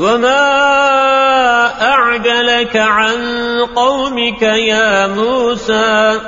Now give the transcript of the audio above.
وما أعجلك عن قومك يا موسى